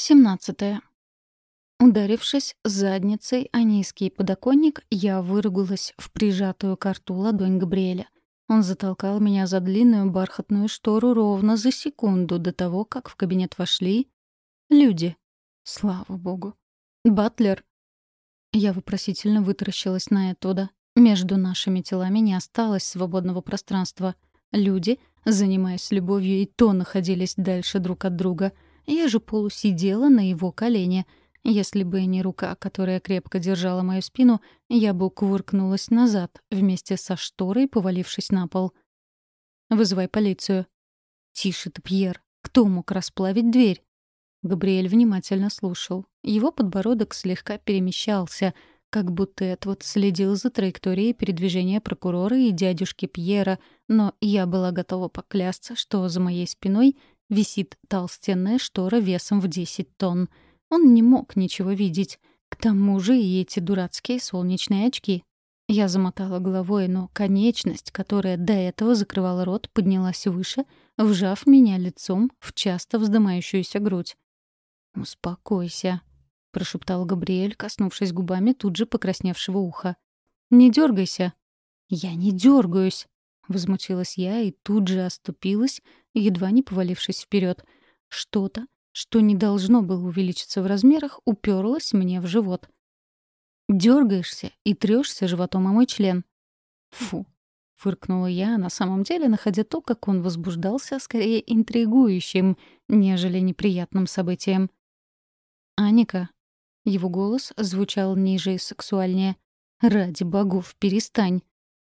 17. Ударившись задницей о низкий подоконник, я выругалась в прижатую к рту ладонь Габриэля. Он затолкал меня за длинную бархатную штору ровно за секунду до того, как в кабинет вошли люди. Слава богу. Батлер. Я вопросительно вытаращилась на Этода. Между нашими телами не осталось свободного пространства. Люди, занимаясь любовью, и то находились дальше друг от друга — я же полусидела на его колене. Если бы не рука, которая крепко держала мою спину, я бы кувыркнулась назад, вместе со шторой, повалившись на пол. «Вызывай полицию». «Тише ты, Пьер. Кто мог расплавить дверь?» Габриэль внимательно слушал. Его подбородок слегка перемещался, как будто Эдвард следил за траекторией передвижения прокурора и дядюшки Пьера, но я была готова поклясться, что за моей спиной висит толстенная штора весом в 10 тонн. Он не мог ничего видеть. К тому же и эти дурацкие солнечные очки. Я замотала головой, но конечность, которая до этого закрывала рот, поднялась выше, вжав меня лицом в часто вздымающуюся грудь. «Успокойся», — прошептал Габриэль, коснувшись губами тут же покрасневшего уха. «Не дергайся». «Я не дергаюсь», — возмутилась я и тут же оступилась, едва не повалившись вперед. Что-то, что не должно было увеличиться в размерах, уперлось мне в живот. Дергаешься и трешься животом о мой член. Фу, фыркнула я, на самом деле находя то, как он возбуждался, скорее интригующим, нежели неприятным событием. «Аника». Его голос звучал ниже и сексуальнее. «Ради богов, перестань».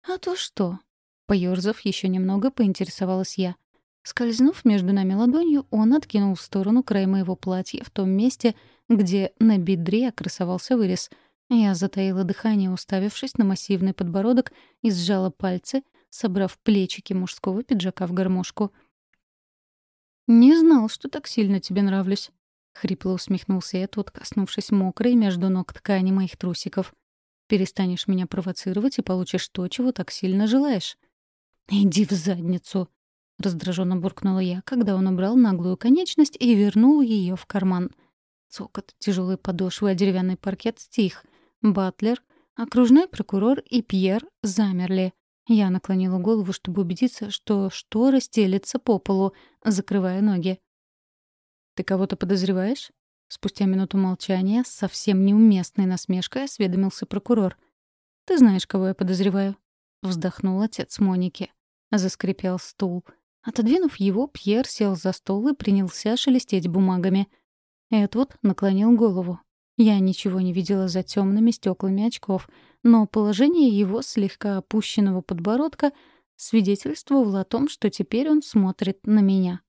«А то что?» Поёрзав еще немного, поинтересовалась я. Скользнув между нами ладонью, он откинул в сторону край моего платья в том месте, где на бедре красовался вырез. Я затаила дыхание, уставившись на массивный подбородок и сжала пальцы, собрав плечики мужского пиджака в гармошку. «Не знал, что так сильно тебе нравлюсь», — хрипло усмехнулся я, тот, коснувшись мокрой между ног ткани моих трусиков. «Перестанешь меня провоцировать и получишь то, чего так сильно желаешь». «Иди в задницу», раздраженно буркнула я, когда он убрал наглую конечность и вернул ее в карман. Цокот тяжелой подошвы о деревянный паркет стих. Батлер, окружной прокурор и Пьер замерли. Я наклонила голову, чтобы убедиться, что штора стелется по полу, закрывая ноги. «Ты кого-то подозреваешь?» Спустя минуту молчания с совсем неуместной насмешкой осведомился прокурор. «Ты знаешь, кого я подозреваю?» — вздохнул отец Моники. Заскрипел стул. Отодвинув его, Пьер сел за стол и принялся шелестеть бумагами. Эдвуд наклонил голову. Я ничего не видела за темными стеклами очков, но положение его слегка опущенного подбородка свидетельствовало о том, что теперь он смотрит на меня.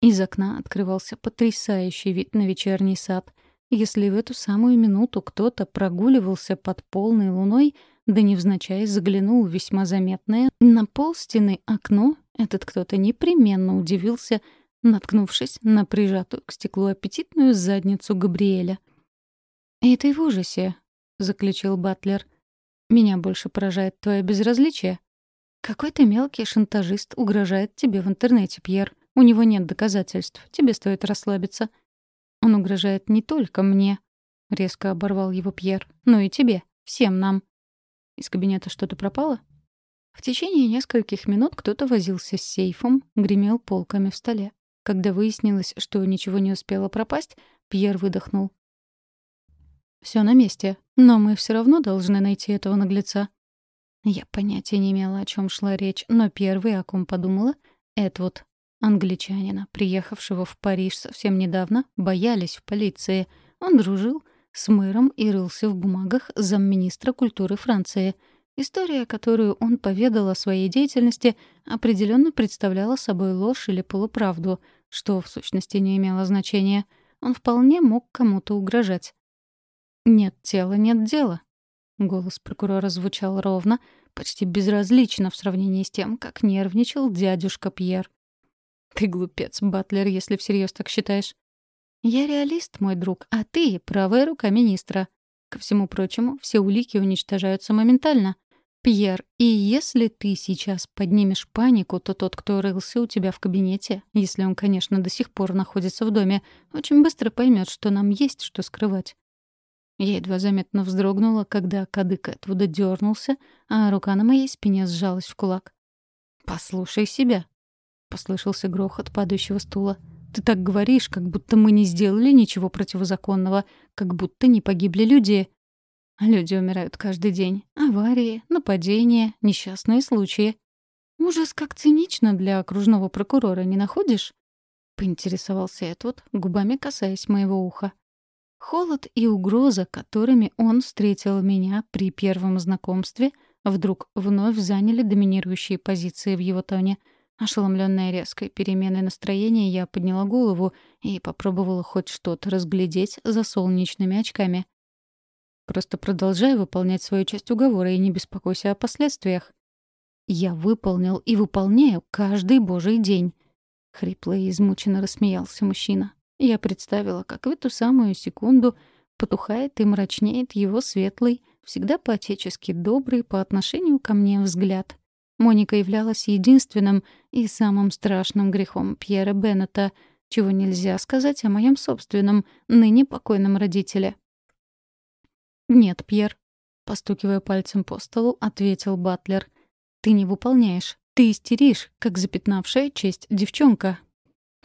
Из окна открывался потрясающий вид на вечерний сад. Если в эту самую минуту кто-то прогуливался под полной луной, да невзначай заглянул весьма заметное на пол стены окно, этот кто-то непременно удивился, наткнувшись на прижатую к стеклу аппетитную задницу Габриэля. «Это в ужасе», — заключил Батлер. «Меня больше поражает твое безразличие. Какой-то мелкий шантажист угрожает тебе в интернете, Пьер. У него нет доказательств. Тебе стоит расслабиться». «Он угрожает не только мне», — резко оборвал его Пьер, — «но и тебе, всем нам». «Из кабинета что-то пропало?» В течение нескольких минут кто-то возился с сейфом, гремел полками в столе. Когда выяснилось, что ничего не успело пропасть, Пьер выдохнул. «Все на месте, но мы все равно должны найти этого наглеца». Я понятия не имела, о чем шла речь, но первый, о ком подумала, Эдвуд. Англичанина, приехавшего в Париж совсем недавно, боялись в полиции. Он дружил с мэром и рылся в бумагах замминистра культуры Франции — История, которую он поведал о своей деятельности, определенно представляла собой ложь или полуправду, что в сущности не имело значения. Он вполне мог кому-то угрожать. «Нет тела, нет дела». Голос прокурора звучал ровно, почти безразлично в сравнении с тем, как нервничал дядюшка Пьер. «Ты глупец, Батлер, если всерьез так считаешь». «Я реалист, мой друг, а ты — правая рука министра. Ко всему прочему, все улики уничтожаются моментально. «Пьер, и если ты сейчас поднимешь панику, то тот, кто рылся у тебя в кабинете, если он, конечно, до сих пор находится в доме, очень быстро поймет, что нам есть что скрывать». Я едва заметно вздрогнула, когда кадык Этвуда дернулся, а рука на моей спине сжалась в кулак. «Послушай себя», — послышался грохот падающего стула. «Ты так говоришь, как будто мы не сделали ничего противозаконного, как будто не погибли люди». Люди умирают каждый день. Аварии, нападения, несчастные случаи. Ужас как цинично для окружного прокурора, не находишь? Поинтересовался Эдвуд, губами касаясь моего уха. Холод и угроза, которыми он встретил меня при первом знакомстве, вдруг вновь заняли доминирующие позиции в его тоне. Ошеломленная резкой переменой настроения, я подняла голову и попробовала хоть что-то разглядеть за солнечными очками. Просто продолжай выполнять свою часть уговора и не беспокойся о последствиях. Я выполнил и выполняю каждый божий день. Хрипло и измученно рассмеялся мужчина. Я представила, как в эту самую секунду потухает и мрачнеет его светлый, всегда по-отечески добрый по отношению ко мне взгляд. Моника являлась единственным и самым страшным грехом Пьера Беннета, чего нельзя сказать о моем собственном, ныне покойном родителе. «Нет, Пьер», — постукивая пальцем по столу, ответил Батлер. «Ты не выполняешь. Ты истеришь, как запятнавшая честь девчонка».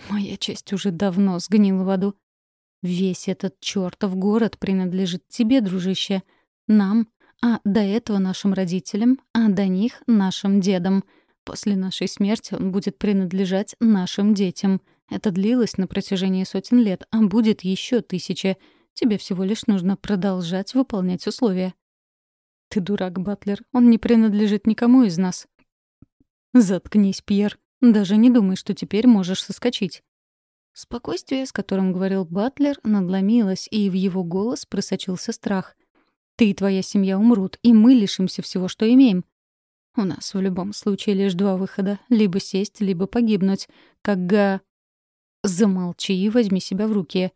Моя честь уже давно сгнила в аду. Весь этот чертов город принадлежит тебе, дружище. Нам, а до этого нашим родителям, а до них нашим дедам. После нашей смерти он будет принадлежать нашим детям. Это длилось на протяжении сотен лет, а будет еще тысячи. Тебе всего лишь нужно продолжать выполнять условия. Ты дурак, Батлер. Он не принадлежит никому из нас. Заткнись, Пьер. Даже не думай, что теперь можешь соскочить. Спокойствие, с которым говорил Батлер, надломилось, и в его голос просочился страх. «Ты и твоя семья умрут, и мы лишимся всего, что имеем. У нас в любом случае лишь два выхода — либо сесть, либо погибнуть. Как га...» «Замолчи и возьми себя в руки.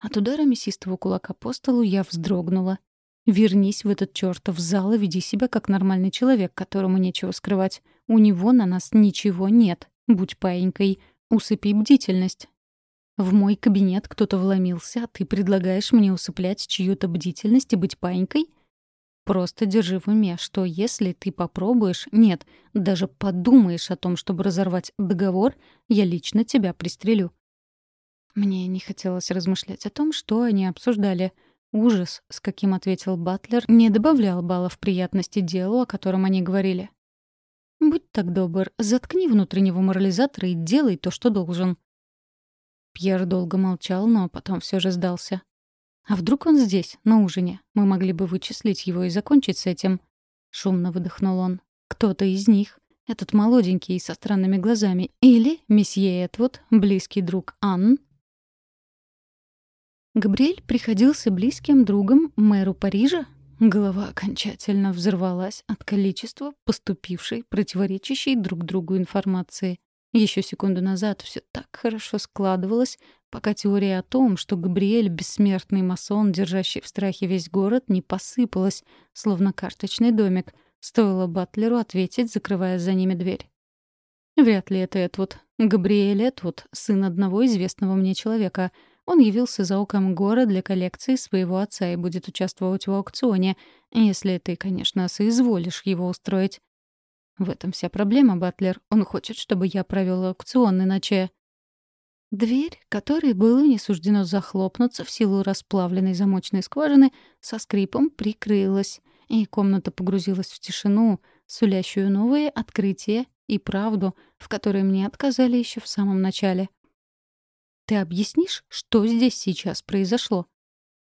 От удара мясистого кулака по столу я вздрогнула. «Вернись в этот чертов зал и веди себя как нормальный человек, которому нечего скрывать. У него на нас ничего нет. Будь паинькой. Усыпи бдительность». В мой кабинет кто-то вломился, а ты предлагаешь мне усыплять чью-то бдительность и быть паинькой? Просто держи в уме, что если ты попробуешь, нет, даже подумаешь о том, чтобы разорвать договор, я лично тебя пристрелю. Мне не хотелось размышлять о том, что они обсуждали. Ужас, с каким ответил Батлер, не добавлял баллов приятности делу, о котором они говорили. «Будь так добр, заткни внутреннего морализатора и делай то, что должен». Пьер долго молчал, но потом все же сдался. «А вдруг он здесь, на ужине? Мы могли бы вычислить его и закончить с этим». Шумно выдохнул он. «Кто-то из них. Этот молоденький со странными глазами. Или месье Этвуд, близкий друг Анн, Габриэль приходился близким другом мэру Парижа? Голова окончательно взорвалась от количества поступившей, противоречащей друг другу информации. Еще секунду назад все так хорошо складывалось, пока теория о том, что Габриэль — бессмертный масон, держащий в страхе весь город, не посыпалась, словно карточный домик. Стоило Батлеру ответить, закрывая за ними дверь. Вряд ли это Этвуд. Габриэль Этвуд — сын одного известного мне человека — он явился за оком гора для коллекции своего отца и будет участвовать в аукционе, если ты, конечно, соизволишь его устроить. В этом вся проблема, Батлер. Он хочет, чтобы я провел аукцион, иначе... Дверь, которой было не суждено захлопнуться в силу расплавленной замочной скважины, со скрипом прикрылась, и комната погрузилась в тишину, сулящую новые открытия и правду, в которой мне отказали еще в самом начале. Ты объяснишь, что здесь сейчас произошло?»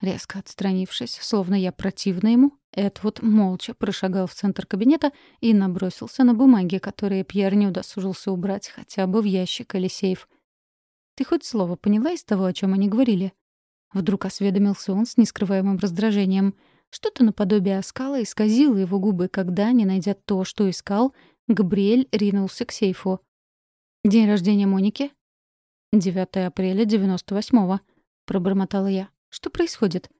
Резко отстранившись, словно я противна ему, Эдвуд молча прошагал в центр кабинета и набросился на бумаги, которые Пьер не удосужился убрать хотя бы в ящик или сейф. «Ты хоть слово поняла из того, о чем они говорили?» Вдруг осведомился он с нескрываемым раздражением. Что-то наподобие оскала исказило его губы, когда, не найдя то, что искал, Габриэль ринулся к сейфу. «День рождения Моники?» 9 апреля 98-го», — пробормотала я. «Что происходит?»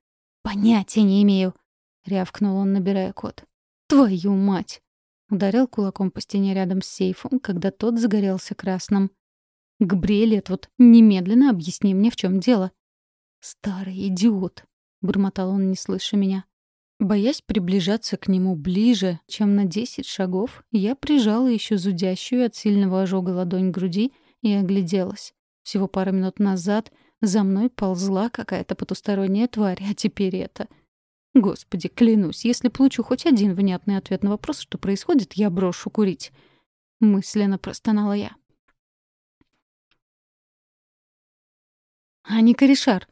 «Понятия не имею», — рявкнул он, набирая код. Твою мать! Ударил кулаком по стене рядом с сейфом, когда тот загорелся красным. «Габриэль, вот немедленно объясни мне, в чем дело». «Старый идиот», — бормотал он, не слыша меня. Боясь приближаться к нему ближе, чем на десять шагов, я прижала еще зудящую от сильного ожога ладонь к груди и огляделась. Всего пару минут назад за мной ползла какая-то потусторонняя тварь, а теперь это. Господи, клянусь, если получу хоть один внятный ответ на вопрос, что происходит, я брошу курить. Мысленно простонала я. «А не корешар!»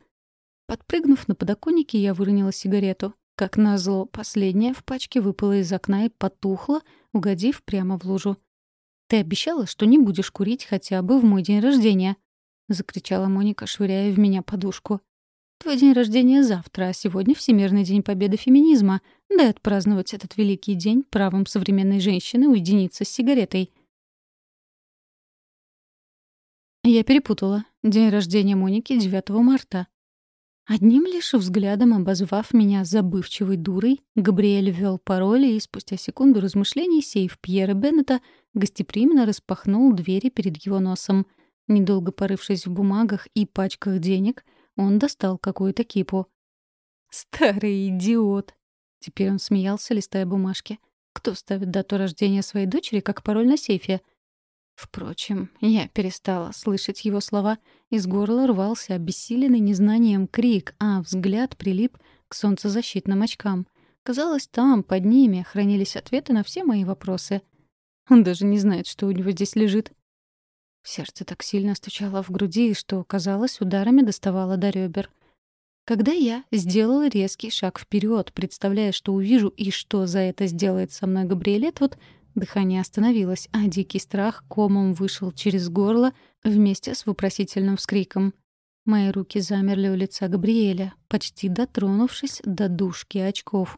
Подпрыгнув на подоконнике, я выронила сигарету. Как назло, последняя в пачке выпала из окна и потухла, угодив прямо в лужу. «Ты обещала, что не будешь курить хотя бы в мой день рождения?» — закричала Моника, швыряя в меня подушку. «Твой день рождения завтра, а сегодня Всемирный день победы феминизма. Дай отпраздновать этот великий день правом современной женщины уединиться с сигаретой». Я перепутала. День рождения Моники 9 марта. Одним лишь взглядом обозвав меня забывчивой дурой, Габриэль ввел пароль и спустя секунду размышлений сейф Пьера Беннета гостеприимно распахнул двери перед его носом. Недолго порывшись в бумагах и пачках денег, он достал какую-то кипу. «Старый идиот!» Теперь он смеялся, листая бумажки. «Кто ставит дату рождения своей дочери как пароль на сейфе?» Впрочем, я перестала слышать его слова. Из горла рвался обессиленный незнанием крик, а взгляд прилип к солнцезащитным очкам. Казалось, там, под ними, хранились ответы на все мои вопросы. Он даже не знает, что у него здесь лежит. Сердце так сильно стучало в груди, что, казалось, ударами доставало до ребер. Когда я сделала резкий шаг вперед, представляя, что увижу и что за это сделает со мной Габриэлет, вот Дыхание остановилось, а дикий страх комом вышел через горло вместе с вопросительным вскриком. Мои руки замерли у лица Габриэля, почти дотронувшись до дужки очков.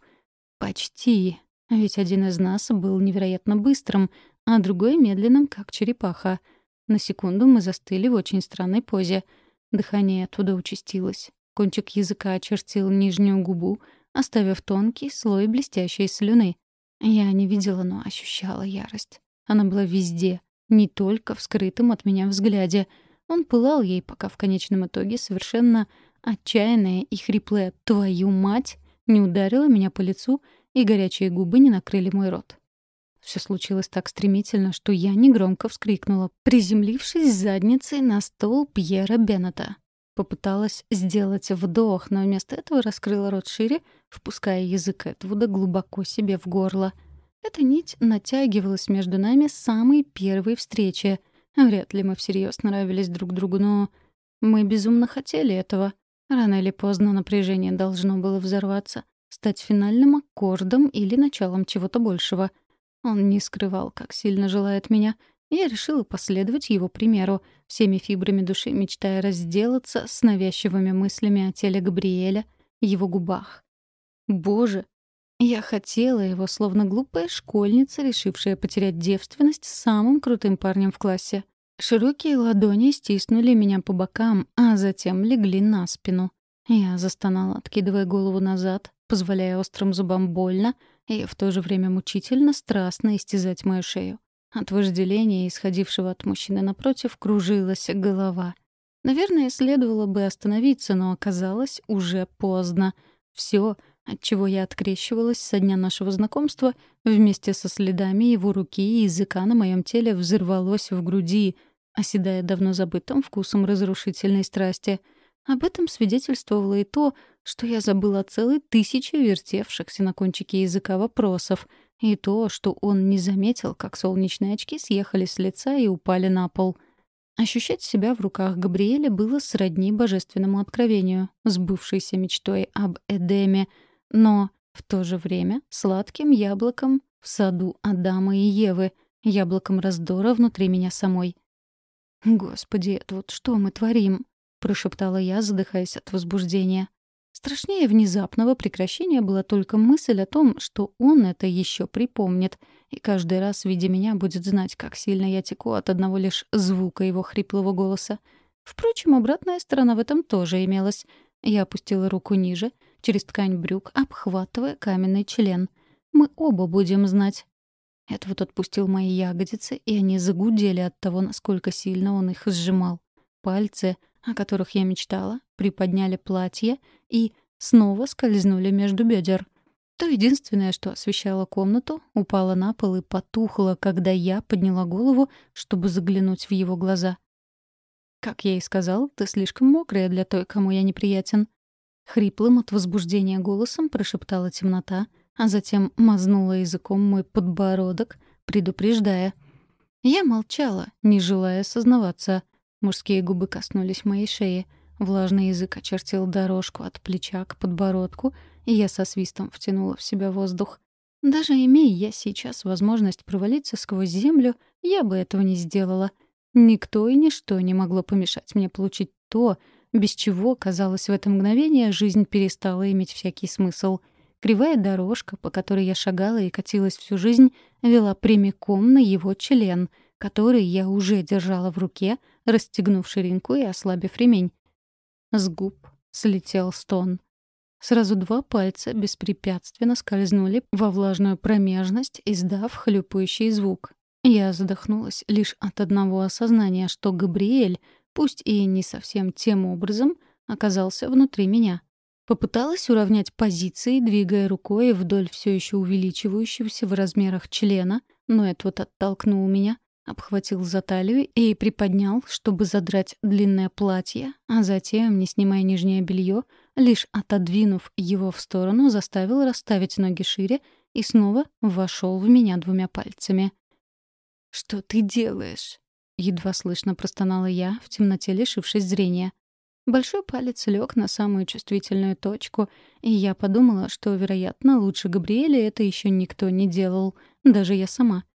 Почти. Ведь один из нас был невероятно быстрым, а другой — медленным, как черепаха. На секунду мы застыли в очень странной позе. Дыхание оттуда участилось. Кончик языка очертил нижнюю губу, оставив тонкий слой блестящей слюны. Я не видела, но ощущала ярость. Она была везде, не только в скрытом от меня взгляде. Он пылал ей, пока в конечном итоге совершенно отчаянная и хриплая «твою мать» не ударила меня по лицу, и горячие губы не накрыли мой рот. Все случилось так стремительно, что я негромко вскрикнула, приземлившись задницей на стол Пьера Беннета. Попыталась сделать вдох, но вместо этого раскрыла рот шире, впуская язык Эдвуда глубоко себе в горло. Эта нить натягивалась между нами с самой первой встречи. Вряд ли мы всерьез нравились друг другу, но мы безумно хотели этого. Рано или поздно напряжение должно было взорваться, стать финальным аккордом или началом чего-то большего. Он не скрывал, как сильно желает меня, я решила последовать его примеру, всеми фибрами души мечтая разделаться с навязчивыми мыслями о теле Габриэля, его губах. Боже, я хотела его, словно глупая школьница, решившая потерять девственность с самым крутым парнем в классе. Широкие ладони стиснули меня по бокам, а затем легли на спину. Я застонала, откидывая голову назад, позволяя острым зубам больно и в то же время мучительно страстно истязать мою шею. От вожделения, исходившего от мужчины напротив, кружилась голова. Наверное, следовало бы остановиться, но оказалось уже поздно. Все, от чего я открещивалась со дня нашего знакомства, вместе со следами его руки и языка на моем теле взорвалось в груди, оседая давно забытым вкусом разрушительной страсти. Об этом свидетельствовало и то, что я забыла целые тысячи вертевшихся на кончике языка вопросов — и то, что он не заметил, как солнечные очки съехали с лица и упали на пол. Ощущать себя в руках Габриэля было сродни божественному откровению, сбывшейся мечтой об Эдеме, но в то же время сладким яблоком в саду Адама и Евы, яблоком раздора внутри меня самой. «Господи, вот что мы творим?» — прошептала я, задыхаясь от возбуждения. Страшнее внезапного прекращения была только мысль о том, что он это еще припомнит, и каждый раз, видя меня, будет знать, как сильно я теку от одного лишь звука его хриплого голоса. Впрочем, обратная сторона в этом тоже имелась. Я опустила руку ниже, через ткань брюк, обхватывая каменный член. Мы оба будем знать. Эдвард отпустил мои ягодицы, и они загудели от того, насколько сильно он их сжимал. Пальцы, о которых я мечтала, приподняли платье и снова скользнули между бедер. То единственное, что освещало комнату, упало на пол и потухло, когда я подняла голову, чтобы заглянуть в его глаза. «Как я и сказал, ты слишком мокрая для той, кому я неприятен». Хриплым от возбуждения голосом прошептала темнота, а затем мазнула языком мой подбородок, предупреждая. Я молчала, не желая сознаваться. Мужские губы коснулись моей шеи. Влажный язык очертил дорожку от плеча к подбородку, и я со свистом втянула в себя воздух. Даже имея я сейчас возможность провалиться сквозь землю, я бы этого не сделала. Никто и ничто не могло помешать мне получить то, без чего, казалось, в это мгновение жизнь перестала иметь всякий смысл. Кривая дорожка, по которой я шагала и катилась всю жизнь, вела прямиком на его член, который я уже держала в руке, расстегнув ширинку и ослабив ремень. С губ слетел стон. Сразу два пальца беспрепятственно скользнули во влажную промежность, издав хлюпающий звук. Я задохнулась лишь от одного осознания, что Габриэль, пусть и не совсем тем образом, оказался внутри меня. Попыталась уравнять позиции, двигая рукой вдоль все еще увеличивающегося в размерах члена, но Эдвард оттолкнул меня, обхватил за талию и приподнял, чтобы задрать длинное платье, а затем, не снимая нижнее белье, лишь отодвинув его в сторону, заставил расставить ноги шире и снова вошел в меня двумя пальцами. «Что ты делаешь?» — едва слышно простонала я, в темноте лишившись зрения. Большой палец лег на самую чувствительную точку, и я подумала, что, вероятно, лучше Габриэля это еще никто не делал, даже я сама —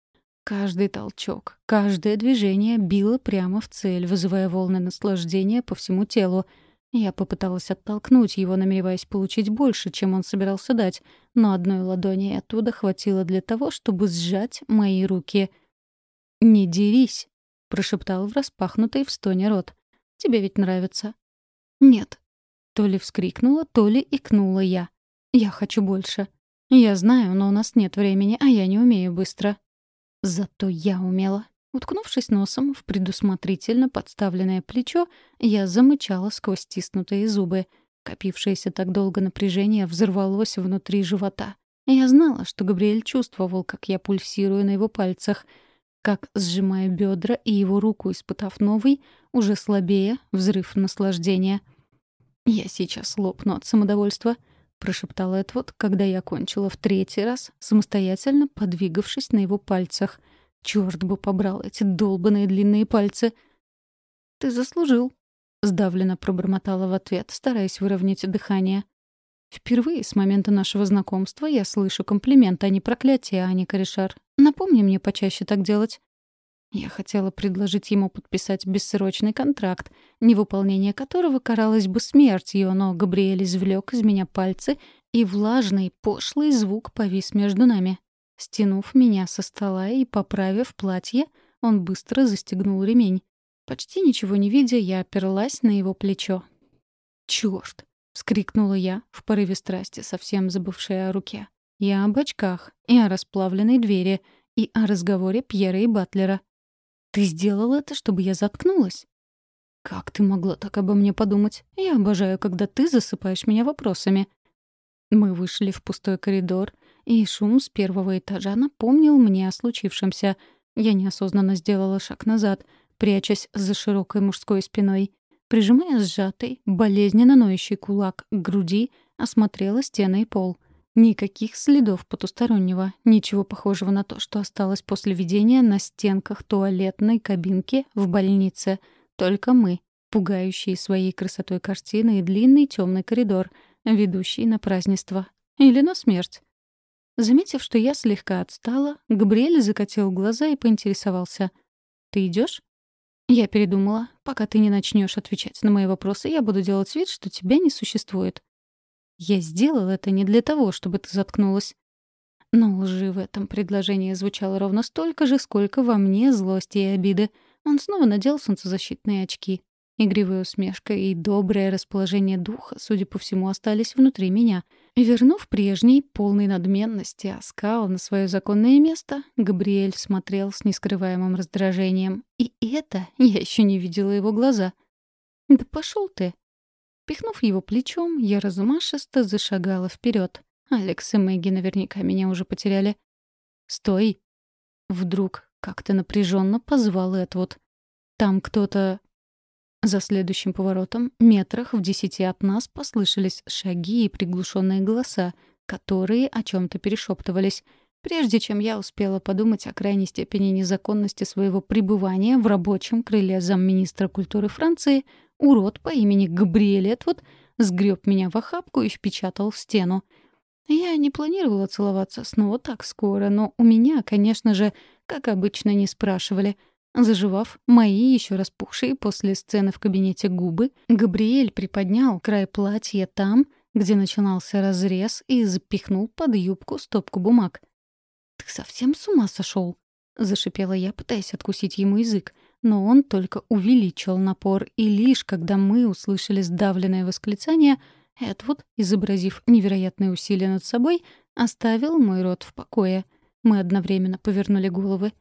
Каждый толчок, каждое движение било прямо в цель, вызывая волны наслаждения по всему телу. Я попыталась оттолкнуть его, намереваясь получить больше, чем он собирался дать, но одной ладони оттуда хватило для того, чтобы сжать мои руки. «Не дерись», — прошептал в распахнутый в стоне рот. «Тебе ведь нравится?» «Нет». То ли вскрикнула, то ли икнула я. «Я хочу больше». «Я знаю, но у нас нет времени, а я не умею быстро». Зато я умела. Уткнувшись носом в предусмотрительно подставленное плечо, я замычала сквозь стиснутые зубы. Копившееся так долго напряжение взорвалось внутри живота. Я знала, что Габриэль чувствовал, как я пульсирую на его пальцах, как, сжимая бедра и его руку, испытав новый, уже слабее, взрыв наслаждения. «Я сейчас лопну от самодовольства», — прошептал Эдвуд, когда я кончила в третий раз, самостоятельно подвигавшись на его пальцах. Чёрт бы побрал эти долбаные длинные пальцы. «Ты заслужил», — сдавленно пробормотала в ответ, стараясь выровнять дыхание. «Впервые с момента нашего знакомства я слышу комплимент, а не проклятие, Ани Корешар. Напомни мне почаще так делать». Я хотела предложить ему подписать бессрочный контракт, невыполнение которого каралось бы смертью, но Габриэль извлек из меня пальцы, и влажный, пошлый звук повис между нами. Стянув меня со стола и поправив платье, он быстро застегнул ремень. Почти ничего не видя, я оперлась на его плечо. «Чёрт!» — вскрикнула я, в порыве страсти, совсем забывшая о руке. Я об очках, и о расплавленной двери, и о разговоре Пьера и Батлера. Ты сделал это, чтобы я заткнулась? Как ты могла так обо мне подумать? Я обожаю, когда ты засыпаешь меня вопросами. Мы вышли в пустой коридор, и шум с первого этажа напомнил мне о случившемся. Я неосознанно сделала шаг назад, прячась за широкой мужской спиной. Прижимая сжатый, болезненно ноющий кулак к груди, осмотрела стены и пол. Никаких следов потустороннего, ничего похожего на то, что осталось после видения на стенках туалетной кабинки в больнице. Только мы, пугающие своей красотой картины и длинный темный коридор, ведущий на празднество. Или на смерть. Заметив, что я слегка отстала, Габриэль закатил глаза и поинтересовался. «Ты идешь? Я передумала. Пока ты не начнешь отвечать на мои вопросы, я буду делать вид, что тебя не существует. Я сделал это не для того, чтобы ты заткнулась. Но лжи в этом предложении звучало ровно столько же, сколько во мне злости и обиды. Он снова надел солнцезащитные очки. Игривая усмешка и доброе расположение духа, судя по всему, остались внутри меня. Вернув прежний, полный надменности, оскал на свое законное место, Габриэль смотрел с нескрываемым раздражением. И это я еще не видела его глаза. «Да пошел ты!» Пихнув его плечом, я разумашисто зашагала вперед. Алекс и Мэгги наверняка меня уже потеряли. «Стой!» Вдруг как-то напряженно позвал Эдвуд. «Там кто-то...» За следующим поворотом, метрах в десяти от нас, послышались шаги и приглушенные голоса, которые о чем то перешептывались. Прежде чем я успела подумать о крайней степени незаконности своего пребывания в рабочем крыле замминистра культуры Франции, урод по имени Габриэль Этвуд сгреб меня в охапку и впечатал в стену. Я не планировала целоваться снова так скоро, но у меня, конечно же, как обычно, не спрашивали. Заживав мои еще распухшие после сцены в кабинете губы, Габриэль приподнял край платья там, где начинался разрез, и запихнул под юбку стопку бумаг. «Ты совсем с ума сошел? зашипела я, пытаясь откусить ему язык, но он только увеличил напор, и лишь когда мы услышали сдавленное восклицание, Эдвуд, изобразив невероятные усилия над собой, оставил мой рот в покое. Мы одновременно повернули головы.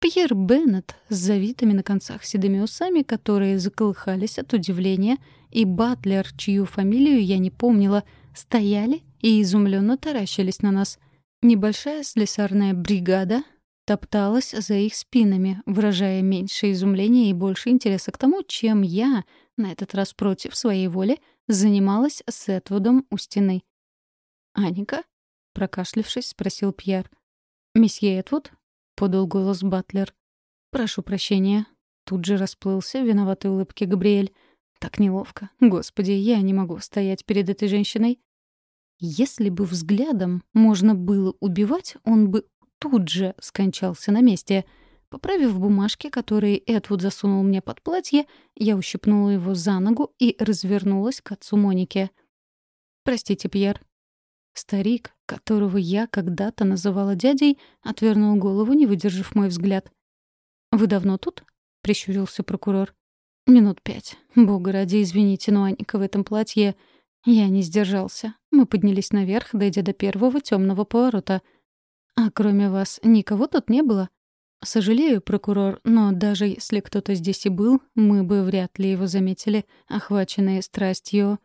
Пьер Беннет с завитыми на концах седыми усами, которые заколыхались от удивления, и Батлер, чью фамилию я не помнила, стояли и изумленно таращились на нас. Небольшая слесарная бригада топталась за их спинами, выражая меньше изумления и больше интереса к тому, чем я, на этот раз против своей воли, занималась с Этвудом у стены. «Аника?» — прокашлившись, спросил Пьер. «Месье Этвуд?» — подал голос Батлер. «Прошу прощения». Тут же расплылся в виноватой улыбке Габриэль. «Так неловко. Господи, я не могу стоять перед этой женщиной». Если бы взглядом можно было убивать, он бы тут же скончался на месте. Поправив бумажки, которые Эдвуд засунул мне под платье, я ущипнула его за ногу и развернулась к отцу Моники. «Простите, Пьер». Старик, которого я когда-то называла дядей, отвернул голову, не выдержав мой взгляд. «Вы давно тут?» — прищурился прокурор. «Минут пять. Бога ради, извините, но Аника в этом платье...» Я не сдержался. Мы поднялись наверх, дойдя до первого темного поворота. «А кроме вас никого тут не было?» «Сожалею, прокурор, но даже если кто-то здесь и был, мы бы вряд ли его заметили, охваченные страстью...»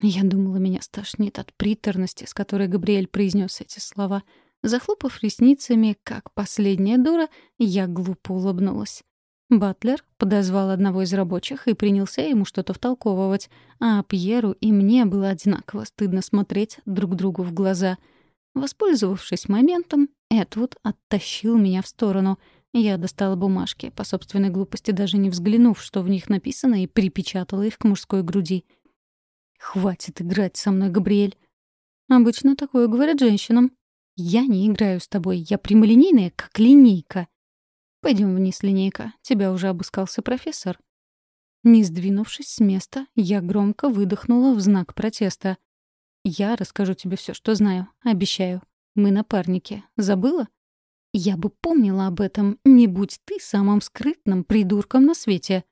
Я думала, меня стошнит от приторности, с которой Габриэль произнес эти слова. Захлопав ресницами, как последняя дура, я глупо улыбнулась. Батлер подозвал одного из рабочих и принялся ему что-то втолковывать, а Пьеру и мне было одинаково стыдно смотреть друг другу в глаза. Воспользовавшись моментом, Эдвуд оттащил меня в сторону. Я достала бумажки, по собственной глупости даже не взглянув, что в них написано, и припечатала их к мужской груди — «Хватит играть со мной, Габриэль!» «Обычно такое говорят женщинам. Я не играю с тобой, я прямолинейная, как линейка». Пойдем вниз, линейка, тебя уже обыскался профессор». Не сдвинувшись с места, я громко выдохнула в знак протеста. «Я расскажу тебе все, что знаю, обещаю. Мы напарники. Забыла?» «Я бы помнила об этом, не будь ты самым скрытным придурком на свете».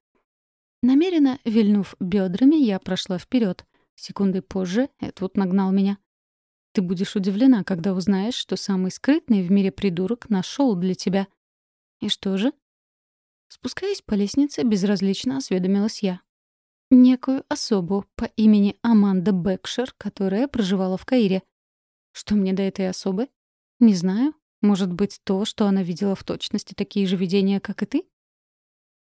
Намеренно вильнув бедрами, я прошла вперед. Секунды позже Эдвуд нагнал меня. «Ты будешь удивлена, когда узнаешь, что самый скрытный в мире придурок нашел для тебя». «И что же?» Спускаясь по лестнице, безразлично осведомилась я. Некую особу по имени Аманда Бекшер, которая проживала в Каире. Что мне до этой особы? Не знаю. Может быть, то, что она видела в точности такие же видения, как и ты?